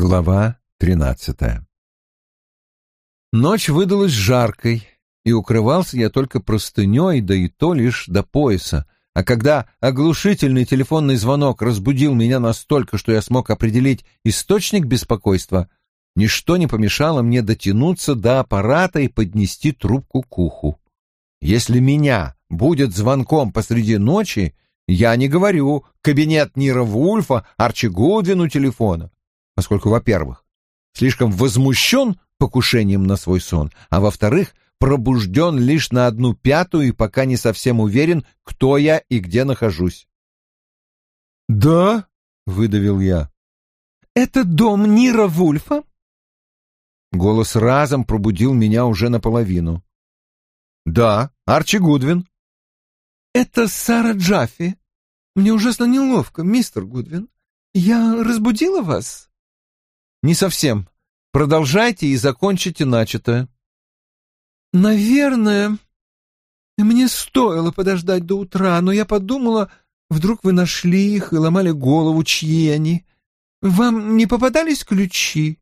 Глава тринадцатая Ночь выдалась жаркой, и укрывался я только простыней, да и то лишь до пояса. А когда оглушительный телефонный звонок разбудил меня настолько, что я смог определить источник беспокойства, ничто не помешало мне дотянуться до аппарата и поднести трубку к уху. Если меня будет звонком посреди ночи, я не говорю «кабинет Нира Вульфа», «Арчи Гудвину» телефона поскольку, во-первых, слишком возмущен покушением на свой сон, а во-вторых, пробужден лишь на одну пятую и пока не совсем уверен, кто я и где нахожусь. «Да?» — выдавил я. «Это дом Нира Вульфа?» Голос разом пробудил меня уже наполовину. «Да, Арчи Гудвин». «Это Сара Джаффи. Мне ужасно неловко, мистер Гудвин. Я разбудила вас?» Не совсем. Продолжайте и закончите начатое. Наверное, мне стоило подождать до утра, но я подумала, вдруг вы нашли их и ломали голову, чьи они. Вам не попадались ключи?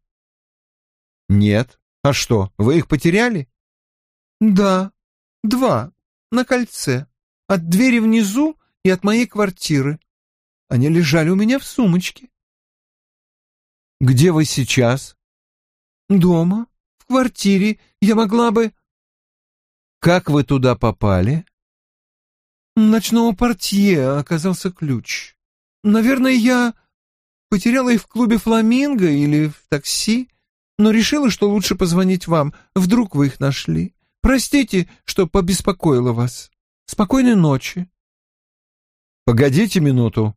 Нет. А что, вы их потеряли? Да, два, на кольце, от двери внизу и от моей квартиры. Они лежали у меня в сумочке. «Где вы сейчас?» «Дома, в квартире. Я могла бы...» «Как вы туда попали?» Ночного портье оказался ключ. Наверное, я потеряла их в клубе «Фламинго» или в такси, но решила, что лучше позвонить вам. Вдруг вы их нашли. Простите, что побеспокоила вас. Спокойной ночи». «Погодите минуту»,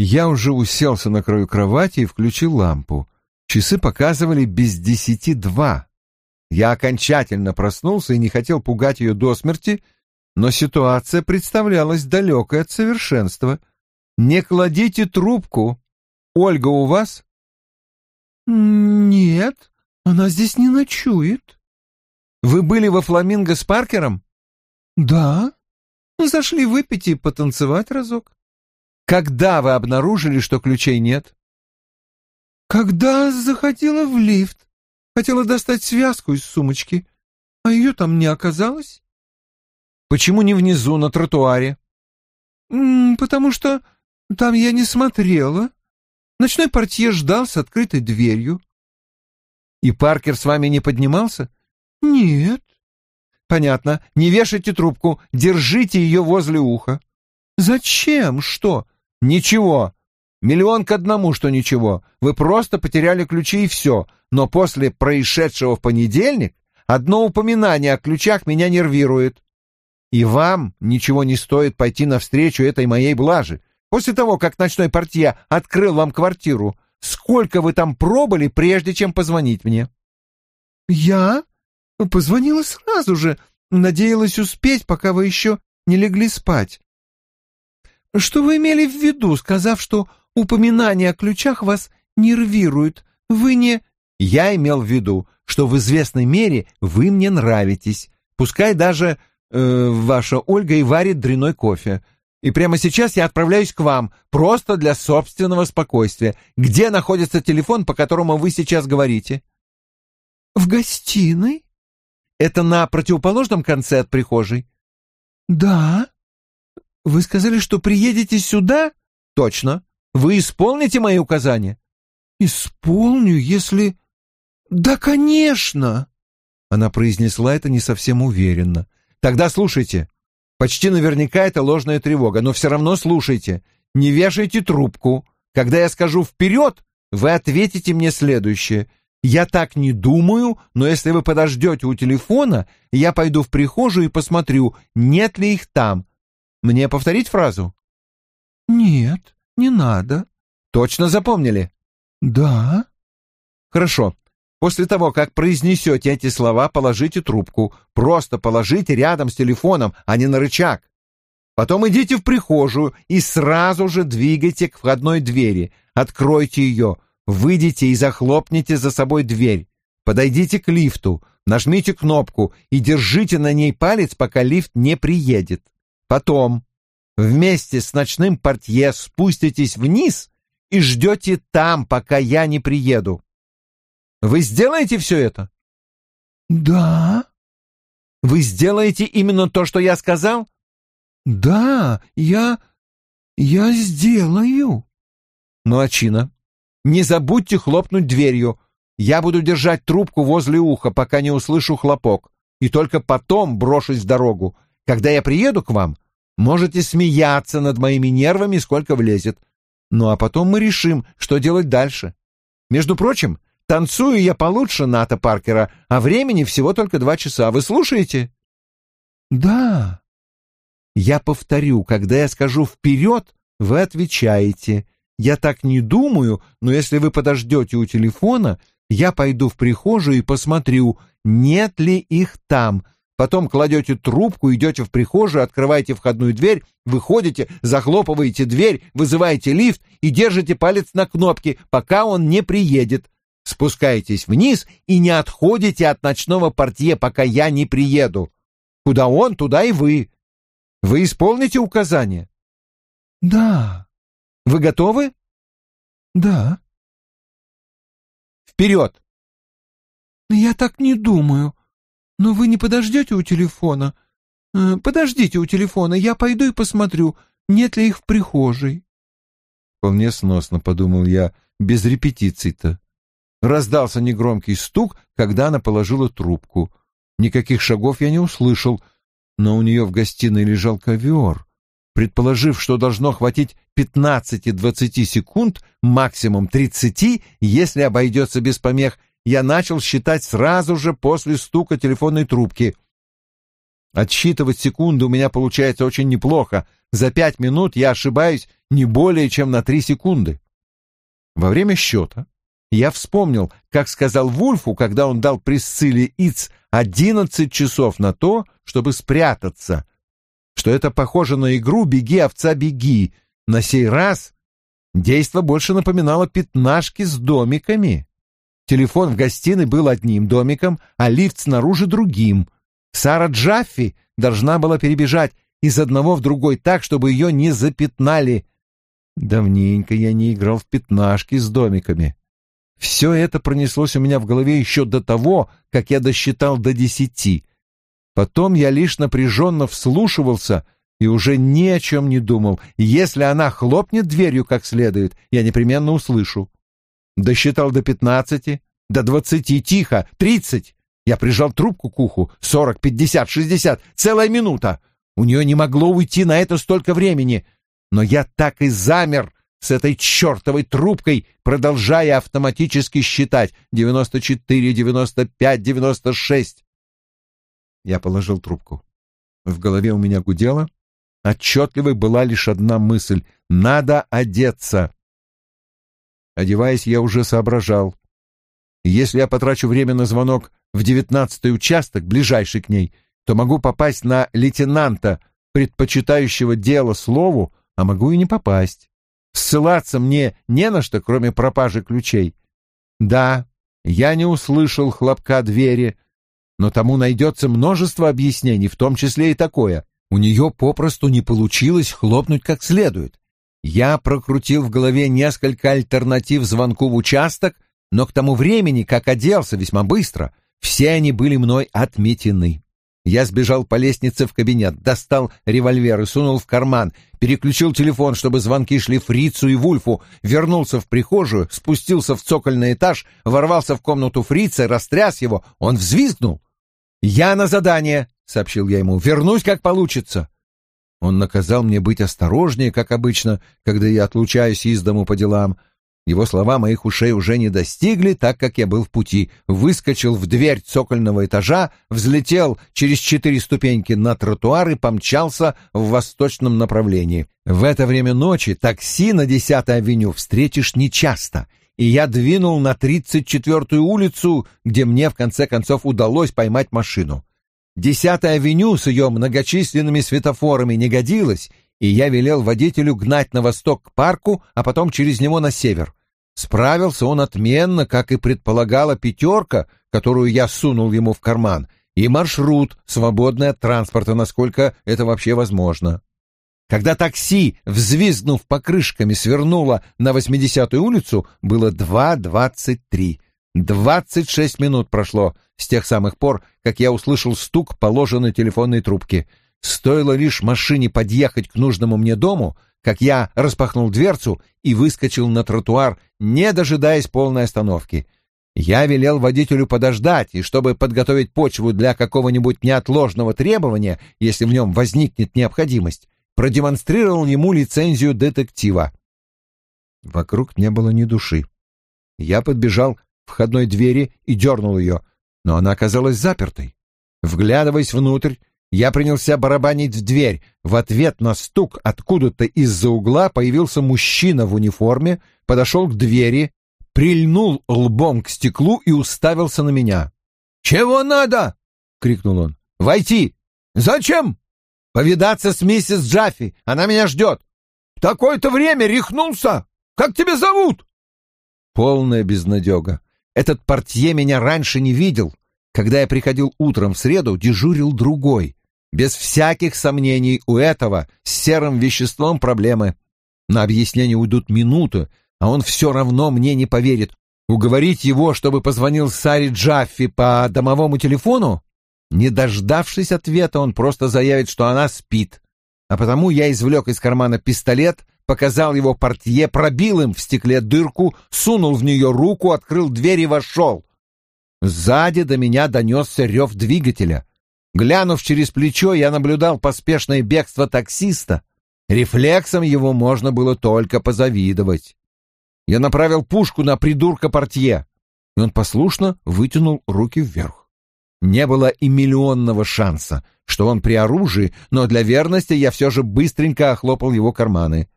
я уже уселся на краю кровати и включил лампу. Часы показывали без десяти два. Я окончательно проснулся и не хотел пугать ее до смерти, но ситуация представлялась далекой от совершенства. «Не кладите трубку! Ольга у вас?» «Нет, она здесь не ночует». «Вы были во Фламинго с Паркером?» «Да. Зашли выпить и потанцевать разок». Когда вы обнаружили, что ключей нет? Когда заходила в лифт. Хотела достать связку из сумочки, а ее там не оказалось. Почему не внизу, на тротуаре? Потому что там я не смотрела. Ночной портье ждал с открытой дверью. И Паркер с вами не поднимался? Нет. Понятно. Не вешайте трубку, держите ее возле уха. Зачем? Что? Ничего. Миллион к одному, что ничего. Вы просто потеряли ключи и все. Но после происшедшего в понедельник одно упоминание о ключах меня нервирует. И вам ничего не стоит пойти навстречу этой моей блажи. После того, как ночной портье открыл вам квартиру, сколько вы там пробыли, прежде чем позвонить мне?» «Я?» «Позвонила сразу же. Надеялась успеть, пока вы еще не легли спать. Что вы имели в виду, сказав, что упоминание о ключах вас нервирует? Вы не... Я имел в виду, что в известной мере вы мне нравитесь. Пускай даже э, ваша Ольга и варит дряной кофе. И прямо сейчас я отправляюсь к вам, просто для собственного спокойствия. Где находится телефон, по которому вы сейчас говорите? В гостиной? Это на противоположном конце от прихожей? Да. Вы сказали, что приедете сюда? Точно. Вы исполните мои указания? Исполню, если... Да, конечно. Она произнесла это не совсем уверенно. Тогда слушайте. Почти наверняка это ложная тревога, но все равно слушайте. Не вешайте трубку. Когда я скажу «вперед», вы ответите мне следующее. Я так не думаю, но если вы подождете у телефона, я пойду в прихожую и посмотрю, нет ли их там, мне повторить фразу? Нет, не надо. Точно запомнили? Да. Хорошо. После того, как произнесете эти слова, положите трубку. Просто положите рядом с телефоном, а не на рычаг. Потом идите в прихожую и сразу же двигайте к входной двери. Откройте ее, выйдите и захлопните за собой дверь. Подойдите к лифту, нажмите кнопку и держите на ней палец, пока лифт не приедет. Потом вместе с ночным портье спуститесь вниз и ждете там, пока я не приеду. Вы сделаете все это? Да. Вы сделаете именно то, что я сказал? Да, я... я сделаю. Ну, Ачина, не забудьте хлопнуть дверью. Я буду держать трубку возле уха, пока не услышу хлопок, и только потом брошусь в дорогу. Когда я приеду к вам, можете смеяться над моими нервами, сколько влезет. Ну а потом мы решим, что делать дальше. Между прочим, танцую я получше Ната Паркера, а времени всего только два часа. Вы слушаете? Да. Я повторю, когда я скажу «вперед», вы отвечаете. Я так не думаю, но если вы подождете у телефона, я пойду в прихожую и посмотрю, нет ли их там — Потом кладете трубку, идете в прихожую, открываете входную дверь, выходите, захлопываете дверь, вызываете лифт и держите палец на кнопке, пока он не приедет. Спускаетесь вниз и не отходите от ночного портье, пока я не приеду. Куда он, туда и вы. Вы исполните указания? Да. Вы готовы? Да. Вперед! Я так не думаю. Но вы не подождете у телефона? Э, подождите у телефона, я пойду и посмотрю, нет ли их в прихожей. Вполне сносно, подумал я, без репетиций-то. Раздался негромкий стук, когда она положила трубку. Никаких шагов я не услышал, но у нее в гостиной лежал ковер. Предположив, что должно хватить 15-20 секунд, максимум 30, если обойдется без помех, я начал считать сразу же после стука телефонной трубки. Отсчитывать секунды у меня получается очень неплохо. За пять минут я ошибаюсь не более чем на три секунды. Во время счета я вспомнил, как сказал Вульфу, когда он дал Присцилле Иц одиннадцать часов на то, чтобы спрятаться, что это похоже на игру «Беги, овца, беги». На сей раз действо больше напоминало пятнашки с домиками. Телефон в гостиной был одним домиком, а лифт снаружи другим. Сара Джаффи должна была перебежать из одного в другой так, чтобы ее не запятнали. Давненько я не играл в пятнашки с домиками. Все это пронеслось у меня в голове еще до того, как я досчитал до десяти. Потом я лишь напряженно вслушивался и уже ни о чем не думал. Если она хлопнет дверью как следует, я непременно услышу. Досчитал до пятнадцати, до двадцати, тихо, тридцать. Я прижал трубку к уху. Сорок, пятьдесят, шестьдесят. Целая минута. У нее не могло уйти на это столько времени. Но я так и замер с этой чертовой трубкой, продолжая автоматически считать. Девяносто четыре, девяносто пять, девяносто шесть. Я положил трубку. В голове у меня гудело. Отчетливой была лишь одна мысль. Надо одеться. Одеваясь, я уже соображал. Если я потрачу время на звонок в девятнадцатый участок, ближайший к ней, то могу попасть на лейтенанта, предпочитающего дело слову, а могу и не попасть. Ссылаться мне не на что, кроме пропажи ключей. Да, я не услышал хлопка двери, но тому найдется множество объяснений, в том числе и такое. У нее попросту не получилось хлопнуть как следует, я прокрутил в голове несколько альтернатив звонку в участок, но к тому времени, как оделся весьма быстро, все они были мной отметены. Я сбежал по лестнице в кабинет, достал револьвер и сунул в карман, переключил телефон, чтобы звонки шли Фрицу и Вульфу, вернулся в прихожую, спустился в цокольный этаж, ворвался в комнату Фрица, растряс его, он взвизгнул. «Я на задание», — сообщил я ему, — «вернусь, как получится». Он наказал мне быть осторожнее, как обычно, когда я отлучаюсь из дому по делам. Его слова моих ушей уже не достигли, так как я был в пути. Выскочил в дверь цокольного этажа, взлетел через четыре ступеньки на тротуар и помчался в восточном направлении. В это время ночи такси на 10-й авеню встретишь нечасто, и я двинул на 34-ю улицу, где мне в конце концов удалось поймать машину. Десятая авеню с ее многочисленными светофорами не годилась, и я велел водителю гнать на восток к парку, а потом через него на север. Справился он отменно, как и предполагала пятерка, которую я сунул ему в карман, и маршрут, свободный от транспорта, насколько это вообще возможно. Когда такси, взвизгнув покрышками, свернуло на 80-ю улицу, было 2.23. Двадцать шесть минут прошло с тех самых пор, как я услышал стук положенной телефонной трубки. Стоило лишь машине подъехать к нужному мне дому, как я распахнул дверцу и выскочил на тротуар, не дожидаясь полной остановки. Я велел водителю подождать, и чтобы подготовить почву для какого-нибудь неотложного требования, если в нем возникнет необходимость, продемонстрировал ему лицензию детектива. Вокруг не было ни души. Я подбежал входной двери и дернул ее, но она оказалась запертой. Вглядываясь внутрь, я принялся барабанить в дверь. В ответ на стук откуда-то из-за угла появился мужчина в униформе, подошел к двери, прильнул лбом к стеклу и уставился на меня. «Чего надо?» — крикнул он. «Войти!» «Зачем?» «Повидаться с миссис Джаффи. Она меня ждет». «В такое-то время рехнулся! Как тебя зовут?» Полная безнадега. Этот портье меня раньше не видел. Когда я приходил утром в среду, дежурил другой. Без всяких сомнений у этого с серым веществом проблемы. На объяснение уйдут минуты, а он все равно мне не поверит. Уговорить его, чтобы позвонил Саре Джаффи по домовому телефону? Не дождавшись ответа, он просто заявит, что она спит. А потому я извлек из кармана пистолет — показал его портье, пробил им в стекле дырку, сунул в нее руку, открыл дверь и вошел. Сзади до меня донесся рев двигателя. Глянув через плечо, я наблюдал поспешное бегство таксиста. Рефлексом его можно было только позавидовать. Я направил пушку на придурка портье, и он послушно вытянул руки вверх. Не было и миллионного шанса, что он при оружии, но для верности я все же быстренько охлопал его карманы.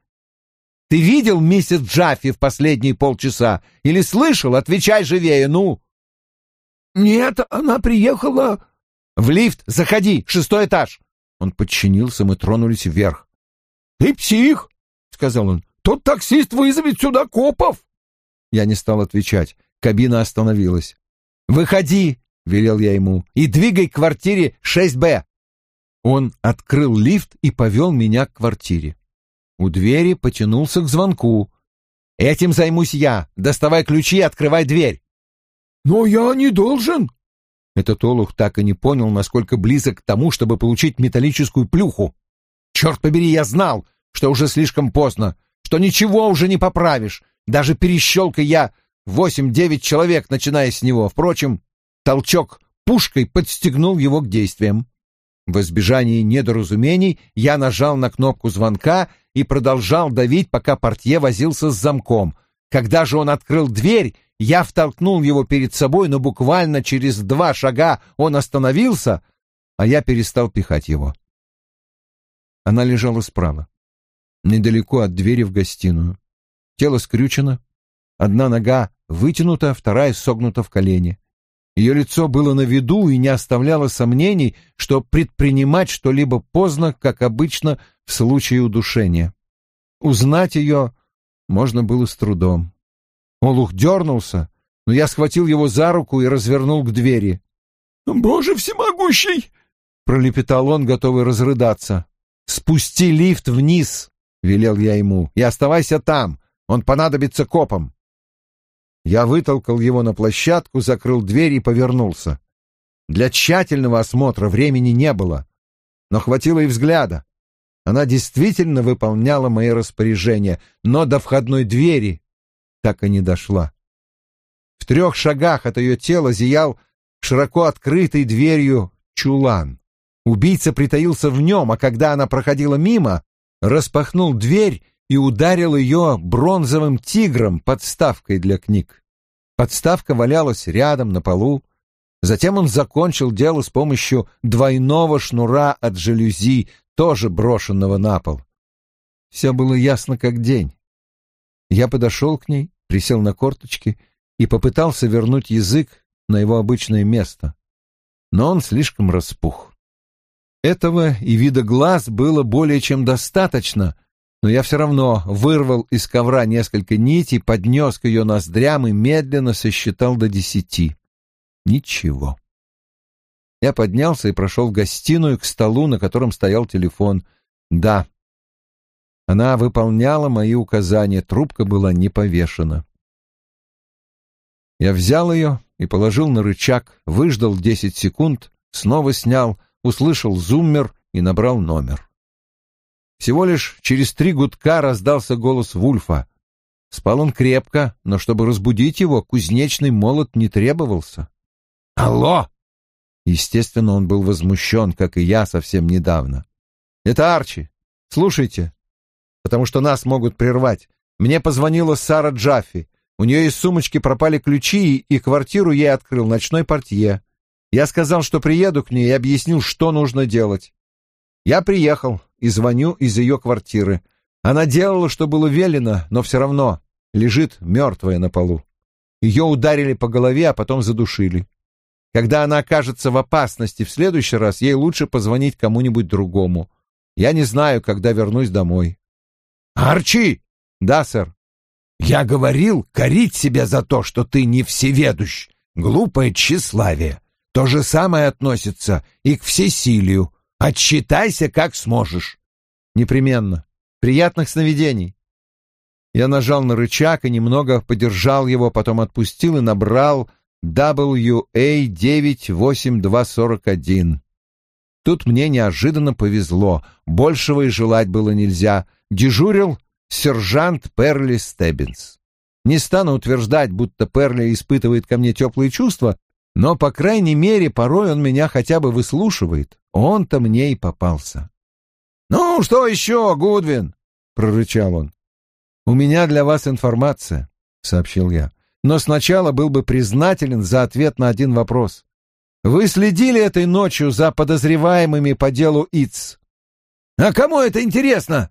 Ты видел миссис Джаффи в последние полчаса? Или слышал? Отвечай живее, ну!» «Нет, она приехала...» «В лифт! Заходи! Шестой этаж!» Он подчинился, мы тронулись вверх. «Ты псих!» — сказал он. «Тот таксист вызовет сюда копов!» Я не стал отвечать. Кабина остановилась. «Выходи!» — велел я ему. «И двигай к квартире 6Б!» Он открыл лифт и повел меня к квартире. У двери потянулся к звонку. «Этим займусь я. Доставай ключи и открывай дверь». «Но я не должен». Этот олух так и не понял, насколько близок к тому, чтобы получить металлическую плюху. «Черт побери, я знал, что уже слишком поздно, что ничего уже не поправишь. Даже перещелкой я восемь-девять человек, начиная с него. Впрочем, толчок пушкой подстегнул его к действиям. В избежании недоразумений я нажал на кнопку звонка и продолжал давить, пока портье возился с замком. Когда же он открыл дверь, я втолкнул его перед собой, но буквально через два шага он остановился, а я перестал пихать его. Она лежала справа, недалеко от двери в гостиную. Тело скрючено, одна нога вытянута, вторая согнута в колене. Ее лицо было на виду и не оставляло сомнений, что предпринимать что-либо поздно, как обычно в случае удушения. Узнать ее можно было с трудом. Олух дернулся, но я схватил его за руку и развернул к двери. «Боже всемогущий!» — пролепетал он, готовый разрыдаться. «Спусти лифт вниз!» — велел я ему. «И оставайся там, он понадобится копам!» Я вытолкал его на площадку, закрыл дверь и повернулся. Для тщательного осмотра времени не было, но хватило и взгляда. Она действительно выполняла мои распоряжения, но до входной двери так и не дошла. В трех шагах от ее тела зиял широко открытой дверью чулан. Убийца притаился в нем, а когда она проходила мимо, распахнул дверь и ударил ее бронзовым тигром подставкой для книг. Подставка валялась рядом на полу. Затем он закончил дело с помощью двойного шнура от жалюзи, тоже брошенного на пол. Все было ясно как день. Я подошел к ней, присел на корточки и попытался вернуть язык на его обычное место. Но он слишком распух. Этого и вида глаз было более чем достаточно, но я все равно вырвал из ковра несколько нитей, поднес к ее ноздрям и медленно сосчитал до десяти. Ничего. Я поднялся и прошел в гостиную к столу, на котором стоял телефон. Да. Она выполняла мои указания, трубка была не повешена. Я взял ее и положил на рычаг, выждал десять секунд, снова снял, услышал зуммер и набрал номер. Всего лишь через три гудка раздался голос Вульфа. Спал он крепко, но чтобы разбудить его, кузнечный молот не требовался. «Алло!» Естественно, он был возмущен, как и я совсем недавно. «Это Арчи. Слушайте, потому что нас могут прервать. Мне позвонила Сара Джаффи. У нее из сумочки пропали ключи, и квартиру ей открыл ночной портье. Я сказал, что приеду к ней и объяснил, что нужно делать. Я приехал. И звоню из ее квартиры. Она делала, что было велено, но все равно лежит мертвая на полу. Ее ударили по голове, а потом задушили. Когда она окажется в опасности в следующий раз, ей лучше позвонить кому-нибудь другому. Я не знаю, когда вернусь домой. «Арчи!» «Да, сэр». «Я говорил корить себя за то, что ты не всеведущ. Глупое тщеславие. То же самое относится и к всесилию. Отчитайся, как сможешь. Непременно. Приятных сновидений. Я нажал на рычаг и немного подержал его, потом отпустил и набрал WA98241. Тут мне неожиданно повезло. Большего и желать было нельзя. Дежурил сержант Перли Стеббинс. Не стану утверждать, будто Перли испытывает ко мне теплые чувства, но, по крайней мере, порой он меня хотя бы выслушивает. Он-то мне и попался. «Ну, что еще, Гудвин?» — прорычал он. «У меня для вас информация», — сообщил я. «Но сначала был бы признателен за ответ на один вопрос. Вы следили этой ночью за подозреваемыми по делу ИЦ?» «А кому это интересно?»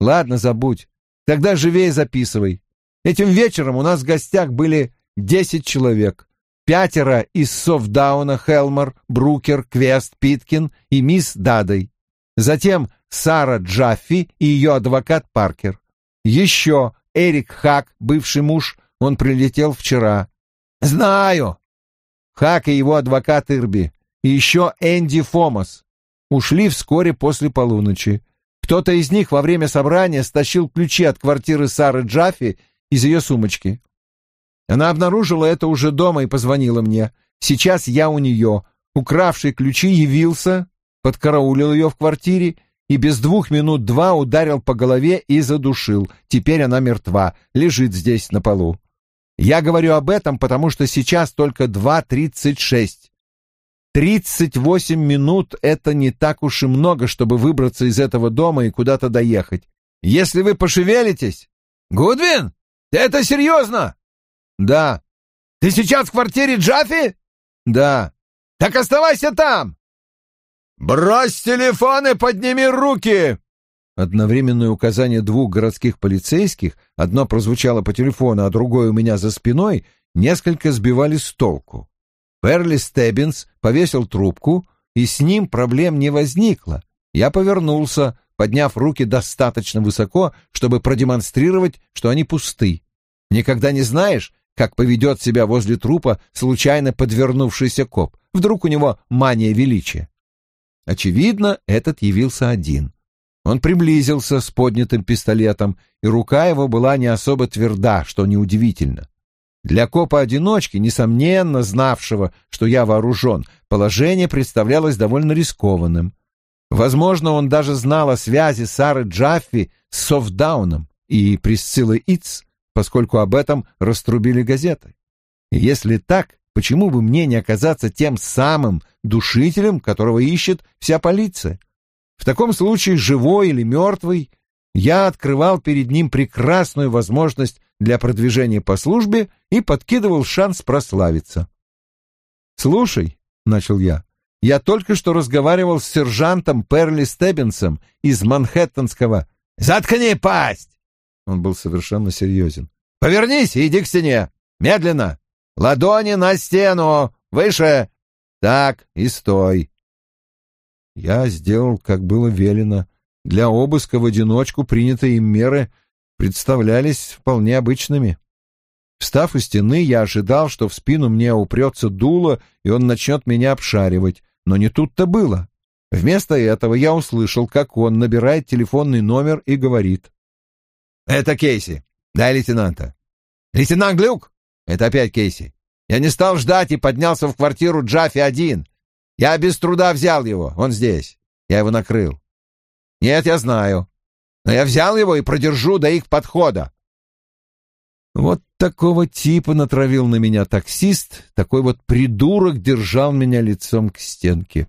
«Ладно, забудь. Тогда живее записывай. Этим вечером у нас в гостях были десять человек пятеро из Софдауна, Хелмер, Брукер, Квест, Питкин и мисс Дадой. Затем Сара Джаффи и ее адвокат Паркер. Еще Эрик Хак, бывший муж, он прилетел вчера. «Знаю!» Хак и его адвокат Ирби. И еще Энди Фомас. Ушли вскоре после полуночи. Кто-то из них во время собрания стащил ключи от квартиры Сары Джаффи из ее сумочки. Она обнаружила это уже дома и позвонила мне. Сейчас я у нее. Укравший ключи явился, подкараулил ее в квартире и без двух минут два ударил по голове и задушил. Теперь она мертва, лежит здесь на полу. Я говорю об этом, потому что сейчас только 2.36. 38 минут — это не так уж и много, чтобы выбраться из этого дома и куда-то доехать. Если вы пошевелитесь... Гудвин, это серьезно? «Да». «Ты сейчас в квартире Джаффи?» «Да». «Так оставайся там!» «Брось телефон и подними руки!» Одновременное указание двух городских полицейских, одно прозвучало по телефону, а другое у меня за спиной, несколько сбивали с толку. Перли Стеббинс повесил трубку, и с ним проблем не возникло. Я повернулся, подняв руки достаточно высоко, чтобы продемонстрировать, что они пусты. Никогда не знаешь, как поведет себя возле трупа случайно подвернувшийся коп. Вдруг у него мания величия. Очевидно, этот явился один. Он приблизился с поднятым пистолетом, и рука его была не особо тверда, что неудивительно. Для копа-одиночки, несомненно знавшего, что я вооружен, положение представлялось довольно рискованным. Возможно, он даже знал о связи Сары Джаффи с Софдауном и Присциллой Иц, поскольку об этом раструбили газеты. И если так, почему бы мне не оказаться тем самым душителем, которого ищет вся полиция? В таком случае, живой или мертвый, я открывал перед ним прекрасную возможность для продвижения по службе и подкидывал шанс прославиться. «Слушай», — начал я, — «я только что разговаривал с сержантом Перли Стеббинсом из Манхэттенского...» «Заткни пасть!» Он был совершенно серьезен. «Повернись и иди к стене! Медленно! Ладони на стену! Выше! Так и стой!» Я сделал, как было велено. Для обыска в одиночку принятые им меры представлялись вполне обычными. Встав у стены, я ожидал, что в спину мне упрется дуло, и он начнет меня обшаривать. Но не тут-то было. Вместо этого я услышал, как он набирает телефонный номер и говорит. «Это Кейси. да, лейтенанта». «Лейтенант Глюк?» «Это опять Кейси. Я не стал ждать и поднялся в квартиру Джаффи один. Я без труда взял его. Он здесь. Я его накрыл». «Нет, я знаю. Но я взял его и продержу до их подхода». Вот такого типа натравил на меня таксист, такой вот придурок держал меня лицом к стенке.